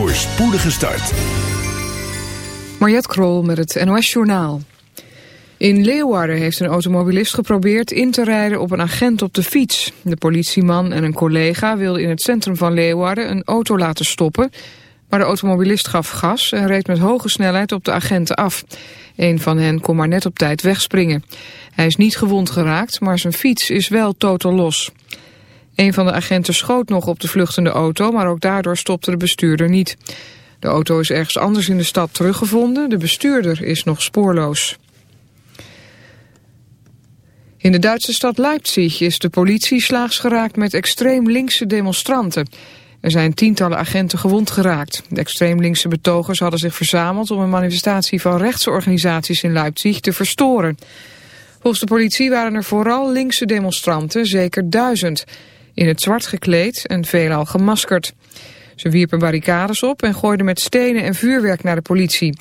voor spoedige start. Mariette Krol met het NOS Journaal. In Leeuwarden heeft een automobilist geprobeerd in te rijden op een agent op de fiets. De politieman en een collega wilden in het centrum van Leeuwarden een auto laten stoppen... maar de automobilist gaf gas en reed met hoge snelheid op de agenten af. Een van hen kon maar net op tijd wegspringen. Hij is niet gewond geraakt, maar zijn fiets is wel totaal los. Een van de agenten schoot nog op de vluchtende auto, maar ook daardoor stopte de bestuurder niet. De auto is ergens anders in de stad teruggevonden, de bestuurder is nog spoorloos. In de Duitse stad Leipzig is de politie slaags geraakt met extreem linkse demonstranten. Er zijn tientallen agenten gewond geraakt. De extreem linkse betogers hadden zich verzameld om een manifestatie van rechtsorganisaties in Leipzig te verstoren. Volgens de politie waren er vooral linkse demonstranten, zeker duizend in het zwart gekleed en veelal gemaskerd. Ze wierpen barricades op en gooiden met stenen en vuurwerk naar de politie.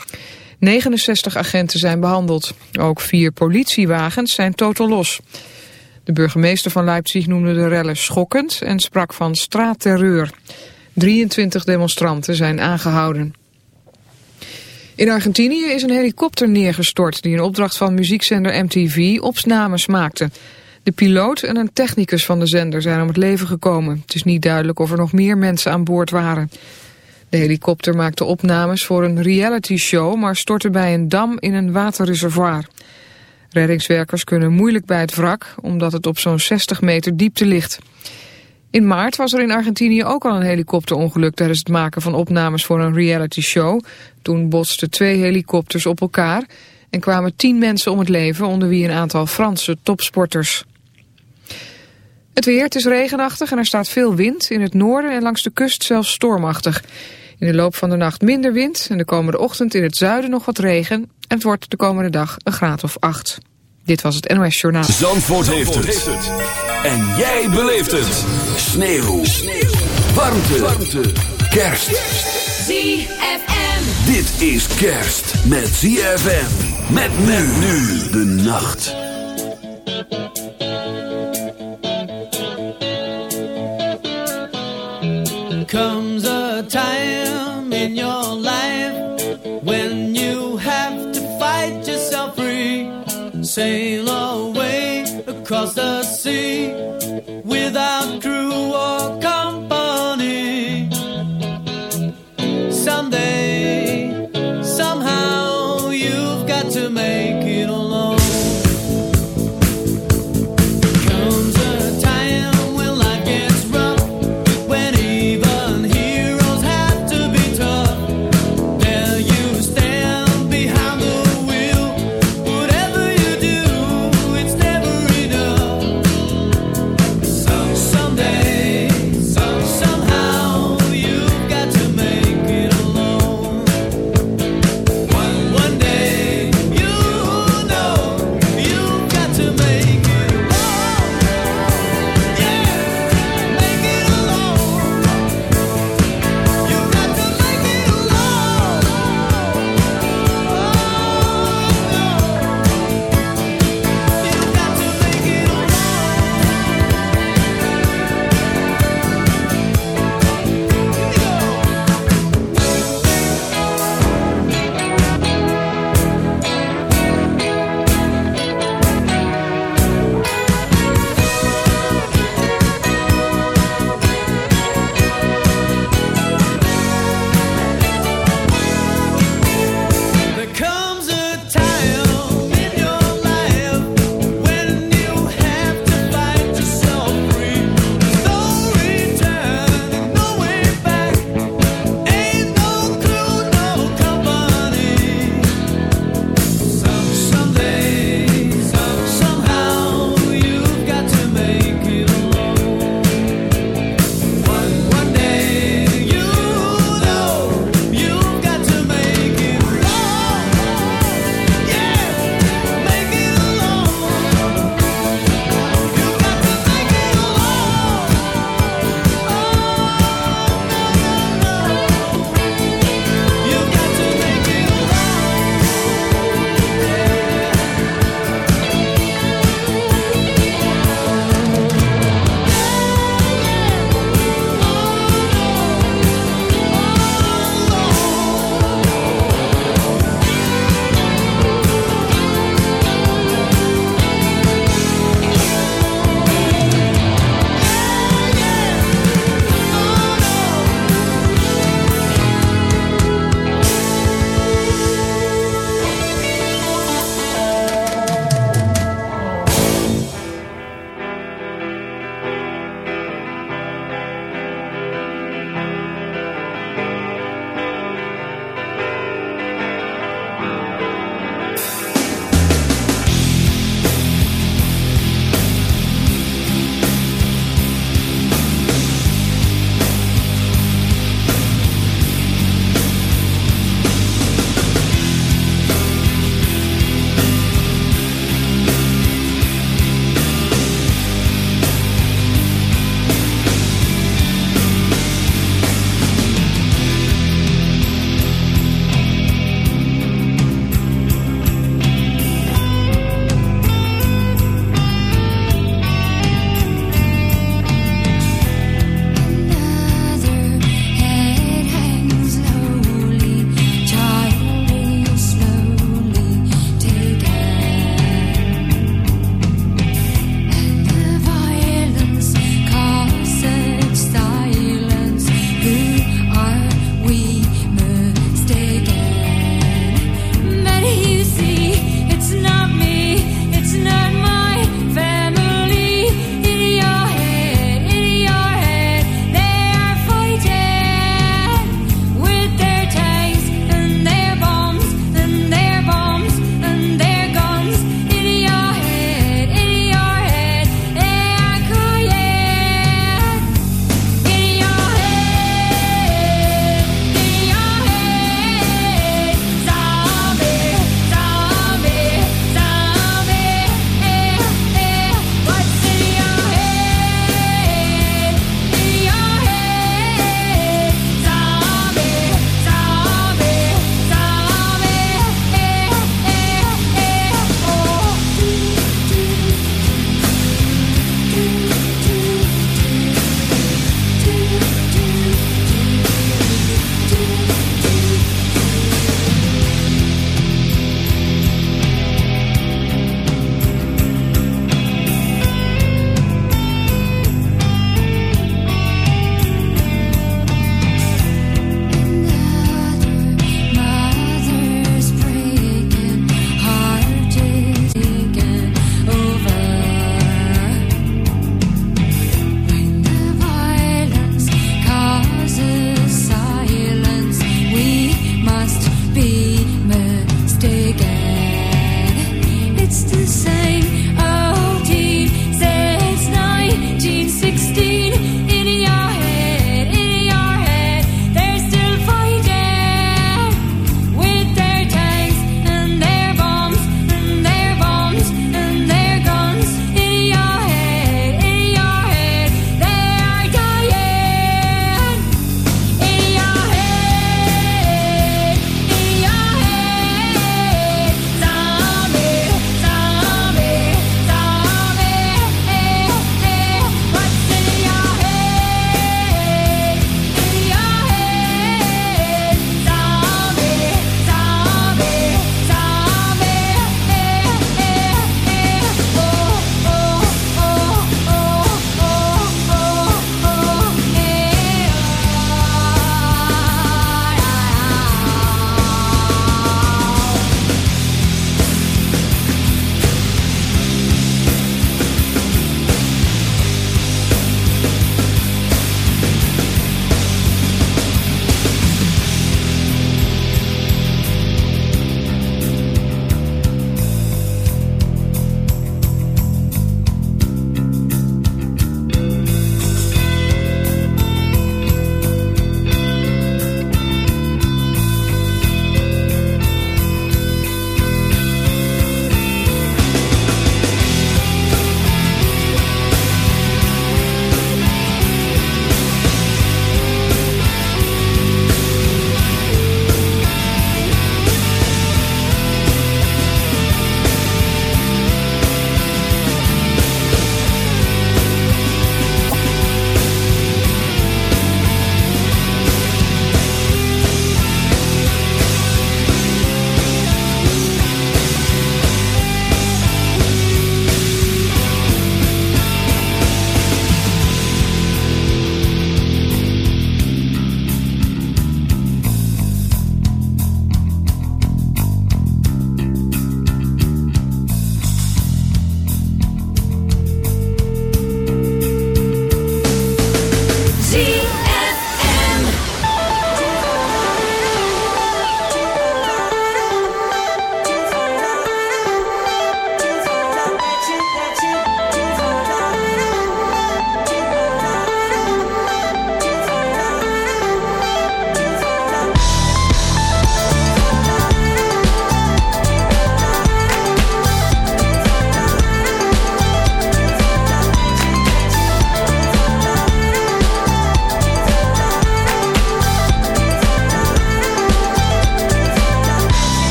69 agenten zijn behandeld. Ook vier politiewagens zijn totaal los. De burgemeester van Leipzig noemde de rellen schokkend en sprak van straatterreur. 23 demonstranten zijn aangehouden. In Argentinië is een helikopter neergestort die in opdracht van muziekzender MTV opnames maakte. De piloot en een technicus van de zender zijn om het leven gekomen. Het is niet duidelijk of er nog meer mensen aan boord waren. De helikopter maakte opnames voor een reality show, maar stortte bij een dam in een waterreservoir. Reddingswerkers kunnen moeilijk bij het wrak, omdat het op zo'n 60 meter diepte ligt. In maart was er in Argentinië ook al een helikopterongeluk tijdens het maken van opnames voor een reality show. Toen botsten twee helikopters op elkaar en kwamen tien mensen om het leven, onder wie een aantal Franse topsporters. Het weer, het is regenachtig en er staat veel wind. In het noorden en langs de kust zelfs stormachtig. In de loop van de nacht minder wind en de komende ochtend in het zuiden nog wat regen. En het wordt de komende dag een graad of acht. Dit was het NOS Journaal. Zandvoort, Zandvoort heeft, het. En jij beleeft het. Sneeuw. Sneeuw. Warmte. Warmte. Kerst. ZFM. Dit is kerst met ZFM. Met men nu de nacht.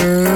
girl.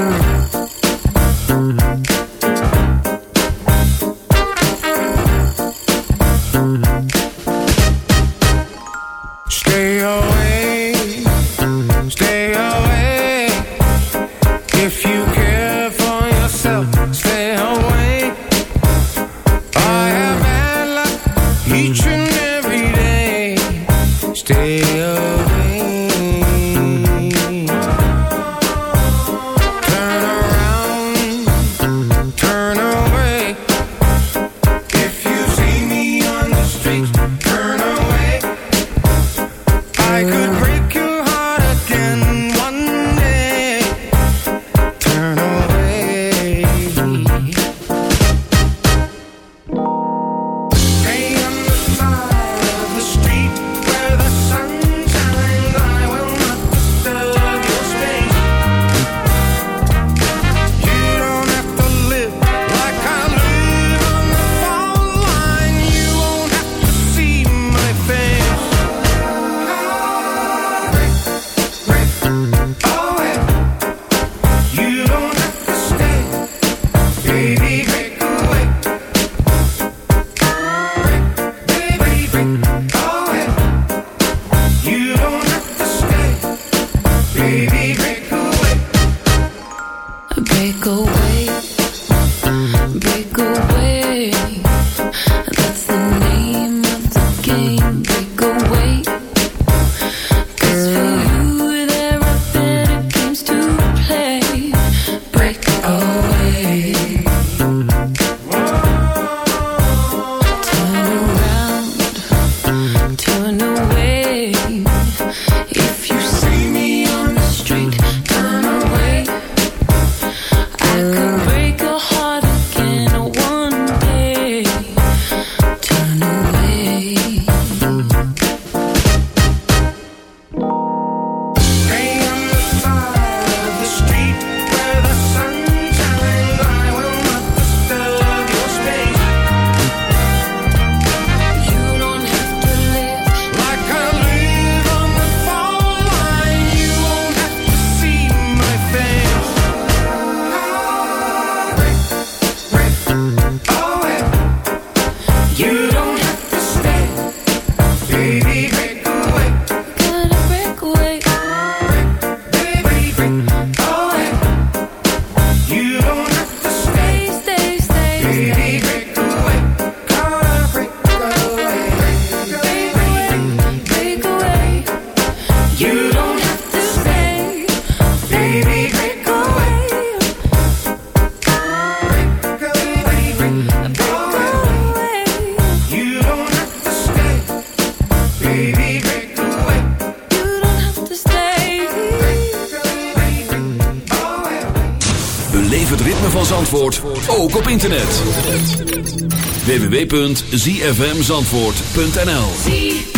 www.zfmzandvoort.nl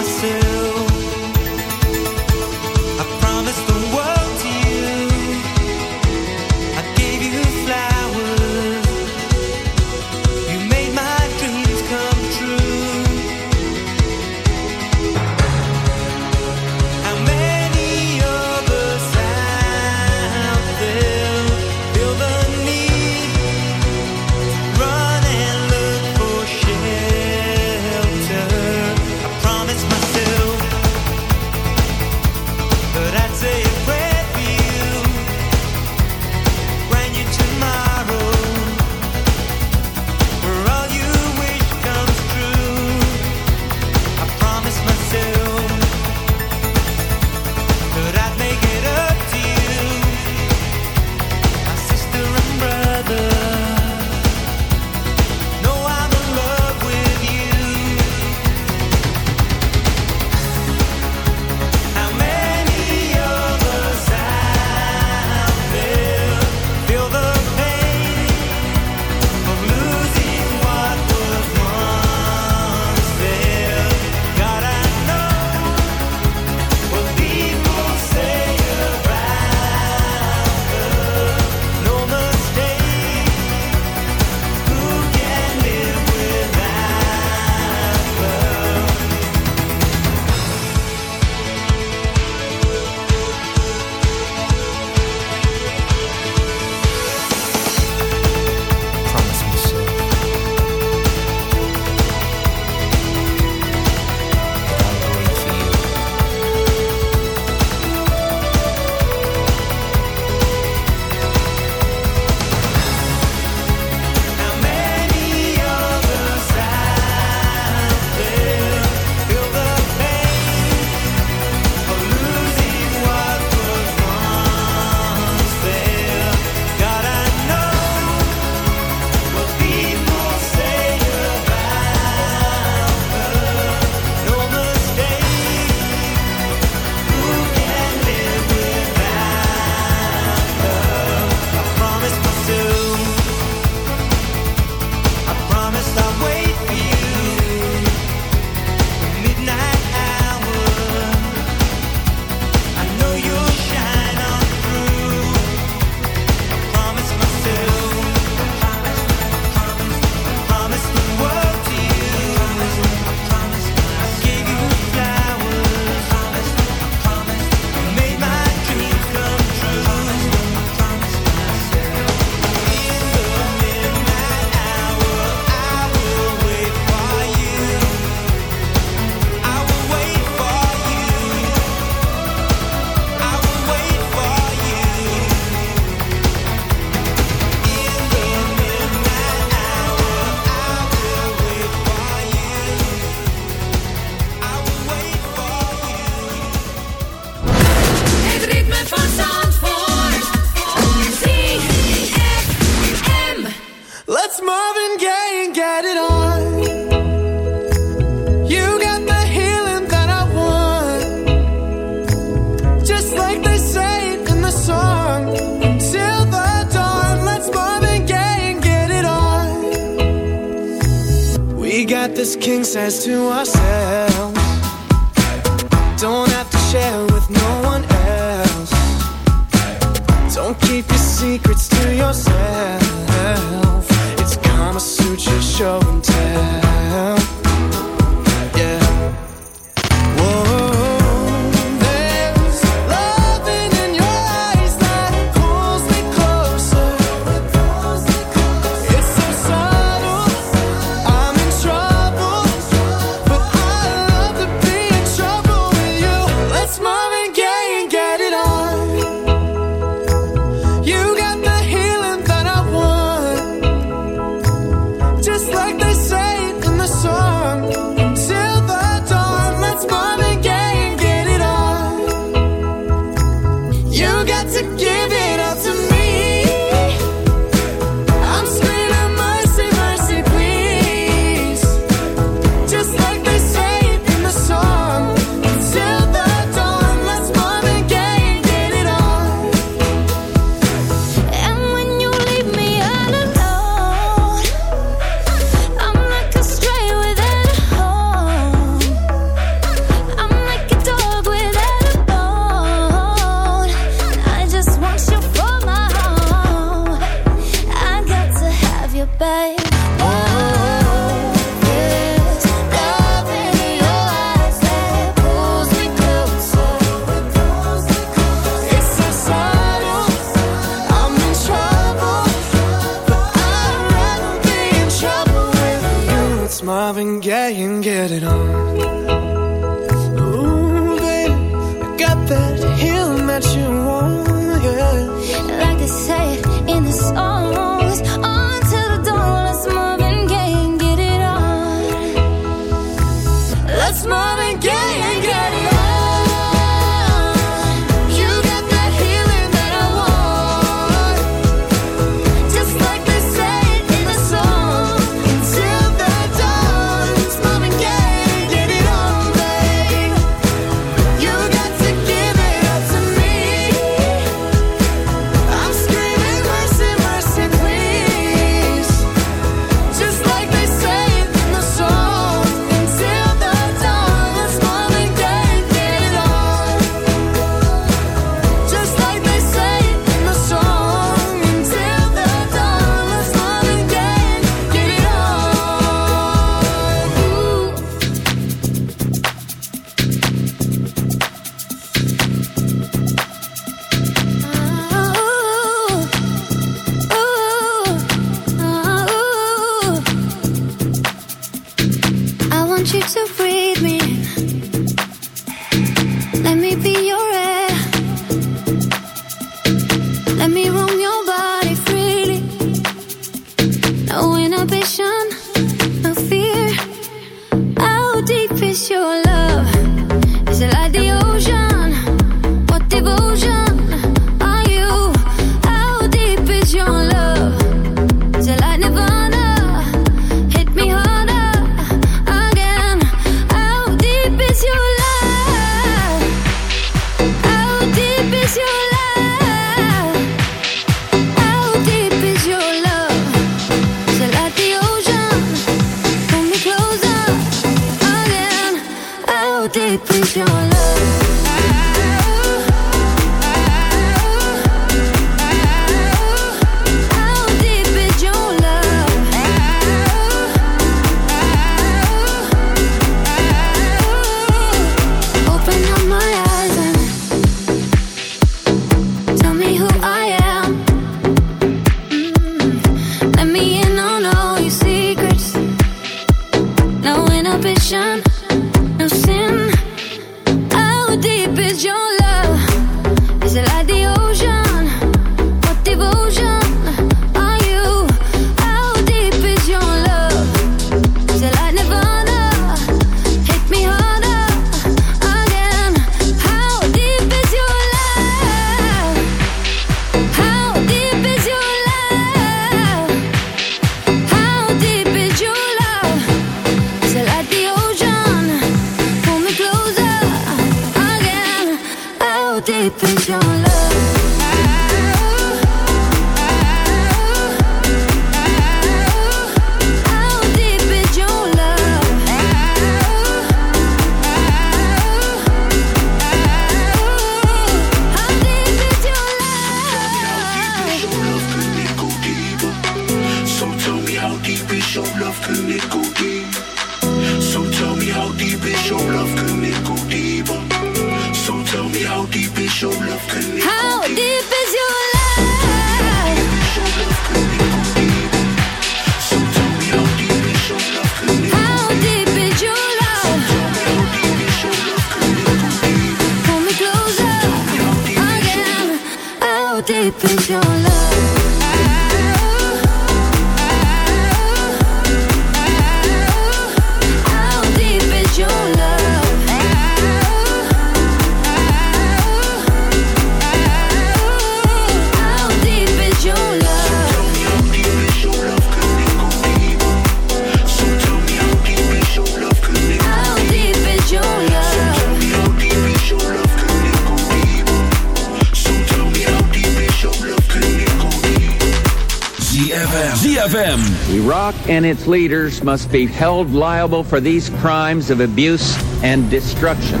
and its leaders must be held liable for these crimes of abuse and destruction.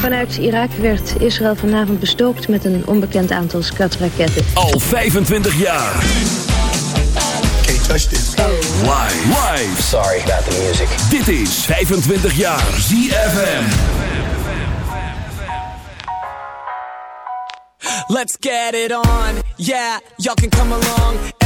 Vanuit Irak werd Israël vanavond bestookt met een onbekend aantal skatraketten. Al 25 jaar. This. Live. Live. Sorry about the music. Dit is 25 jaar ZFM. Let's get it on. Yeah, y'all can come along.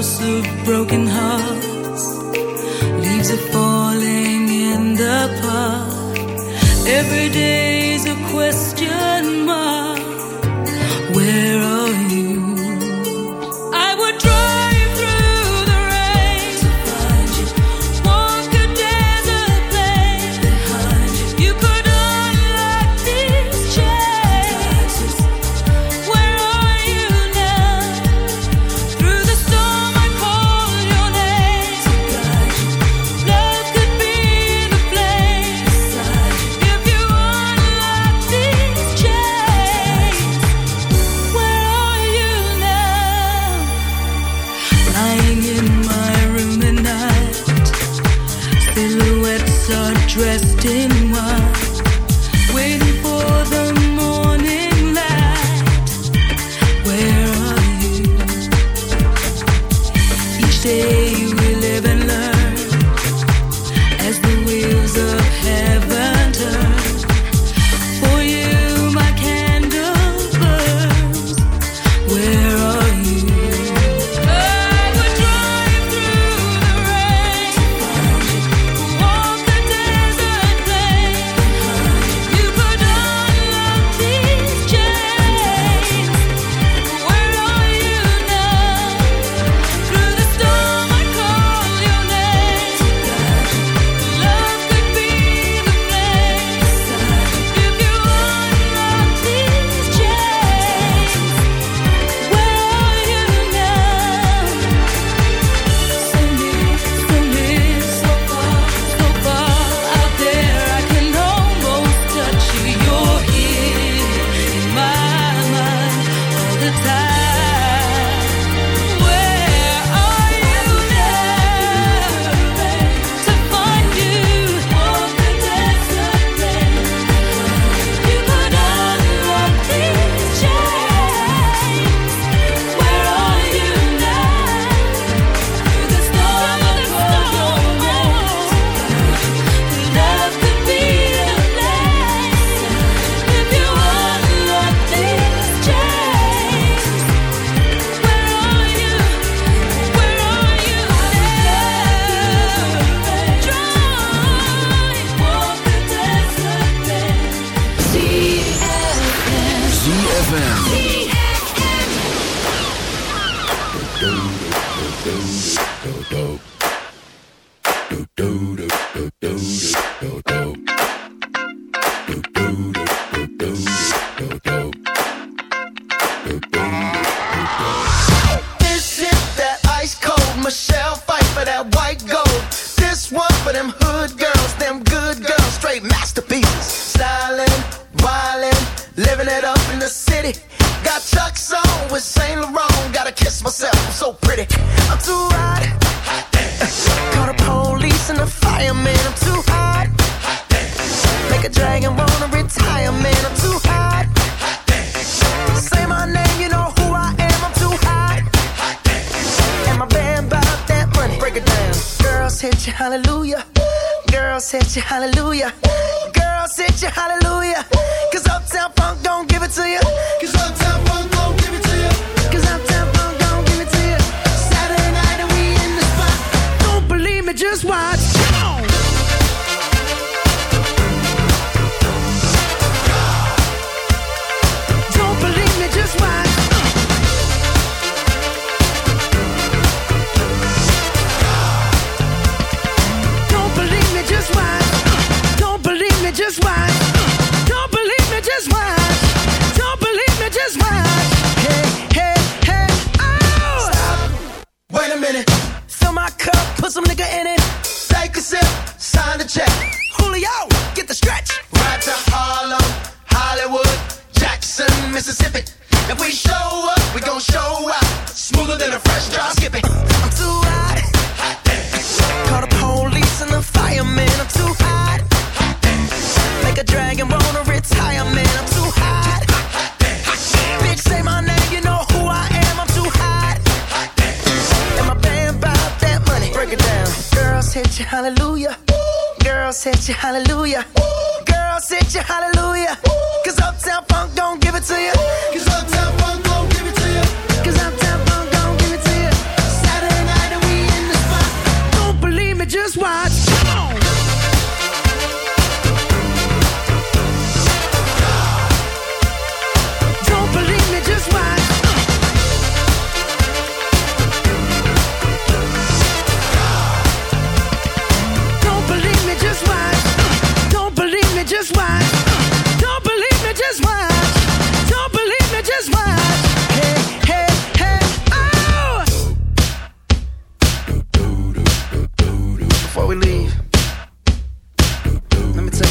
house of broken hearts. Leaves are falling in the park. Every day's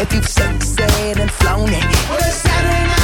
if you've sexed and flown it. what a Saturday night.